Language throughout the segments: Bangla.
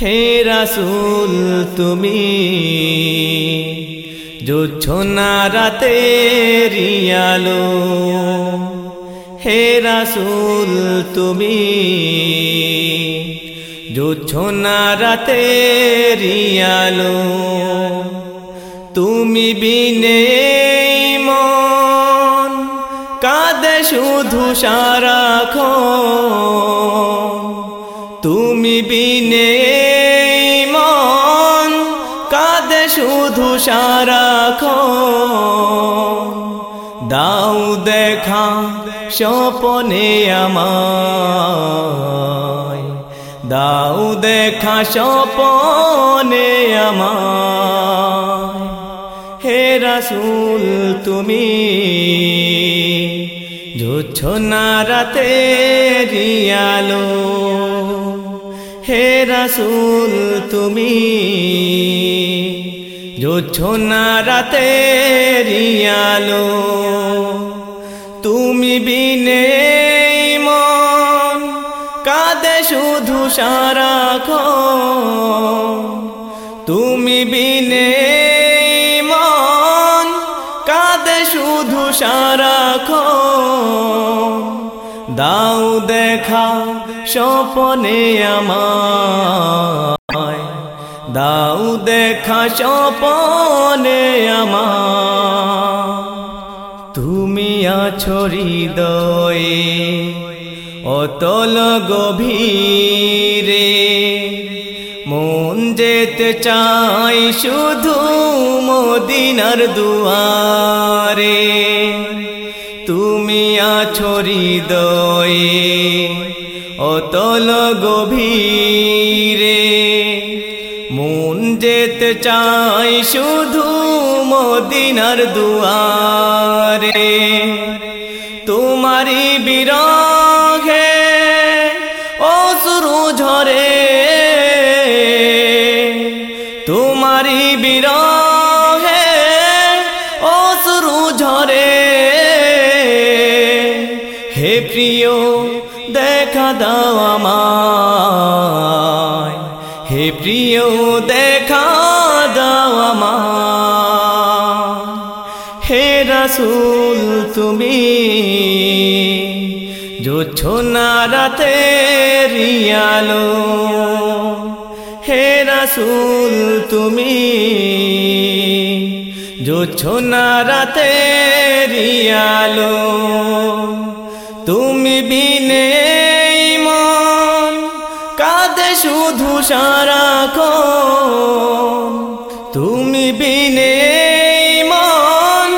হে রাসুল, তুমি জোছনা রাতে রিয়ালো হে রাসুল, তুমি জোছনা রাতে রিয়ালো তুমি বিনে মন, কাঁদে শুধু সারাখ তুমি বিনে সারাখ দাও দেখা স্বপনে আমায়। দাও দেখা স্বপনে আমায়। হে রাসুল, তুমি ঝুচ্ছনা রাতে রিয়ালো হে রাসুল, তুমি ঝুচ্ছনা রাতে রিয়ালো তুমি বিনে মন, কাঁদে শুধু সারাখ তুমি বিনে মন, কাঁদে শুধু সারাখ দাও দেখা স্বপনে আমায় দাও দেখা স্বপনে আমার। তুমি আছো হৃদয়ে অতল গভীরে। মন যেতে চাই শুধু মদিনার দুয়ারে। তুমি আছো হৃদয়ে অতল গভীরে। মন যেতে চাই শুধু মদিনার দুয়ারে। তোমারি বিরহে অসুরু ঝরে। তোমারি বিরহে অসুরু ঝরে। হে প্রিয়, দেখা দাও আমায়। হে প্রিয়, দেখা দাও আমায়। হে রাসুল, তুমি জোছনা রাতে রিয়ালো হে রাসুল, তুমি জোছনা রাতে রিয়ালো তুমি বিনে শুধু সারাখ তুমি বিনে মন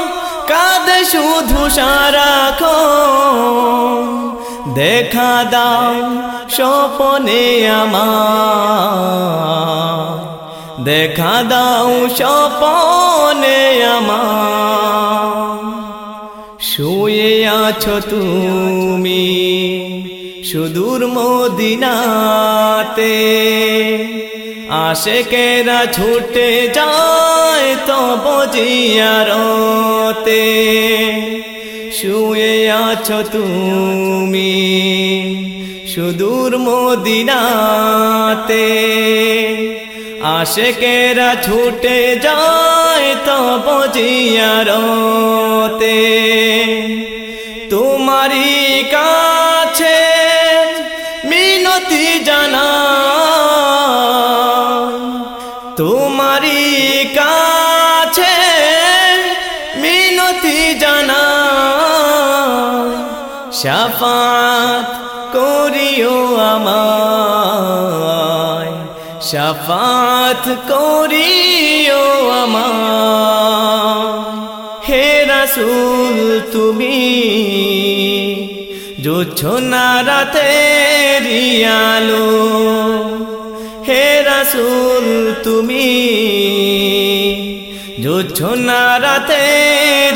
কাঁদে শুধু সারাখ দেখা দাও স্বপনে আমার। দেখা দাও স্বপনে আমার। শুয়ে আছো তুমি। সুদূর মদিনাতে। আশেকেরা ছুটে যায় তব জিয়ারতে। শুয়ে আছো তুমি সুদূর মদিনাতে। আশেকেরা ছুটে যায় তব জিয়ারতে। তোমারি কাছে তোমারি কাছে মিনতি জানা শাফাত করিও আমায়, শাফাত করিও আমায়। হে রাসুল, তুমি জোছনা রাতে রিয়ালো হে রাসুল, তুমি জোছনা রাতে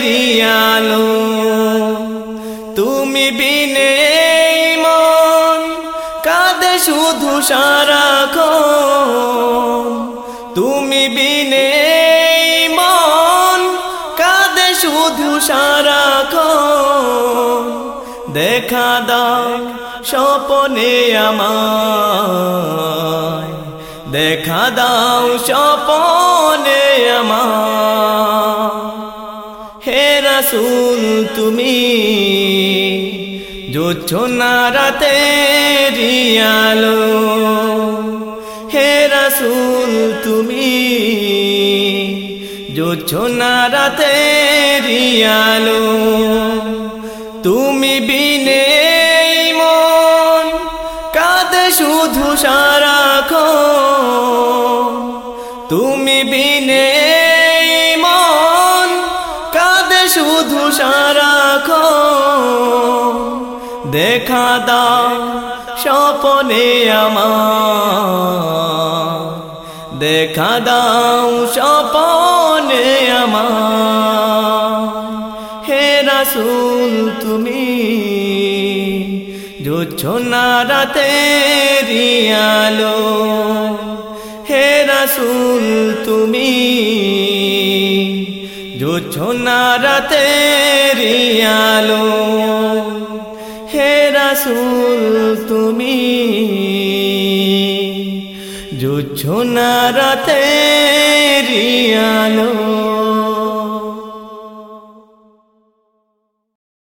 রিয়ালো তুমি বিনে মন কাঁদে শুধু সারাখ তুমি বিনে মন কাঁদে শুধু সারাখ দেখা দাও স্বপনে আমায় দেখা দাও স্বপনে আমার। হে তুমি জোছনা রাতে রিয়ালো। হে রাসূল, তুমি জোছনা রাতে রিয়ালো। তুমি বিনে মন কাঁদে শুধু সারাক্ষণ। শুধু সারাক্ষণ দেখা দাও স্বপনে আমার। দেখা দাও স্বপনে আমার। হে রাসূল, তুমি জোছনা রাতে রিয়ালো হে রাসূল, তুমি জোছনা রাতে আলো। হে রাসুল তুমি জোছনা রাতে রিয়ালো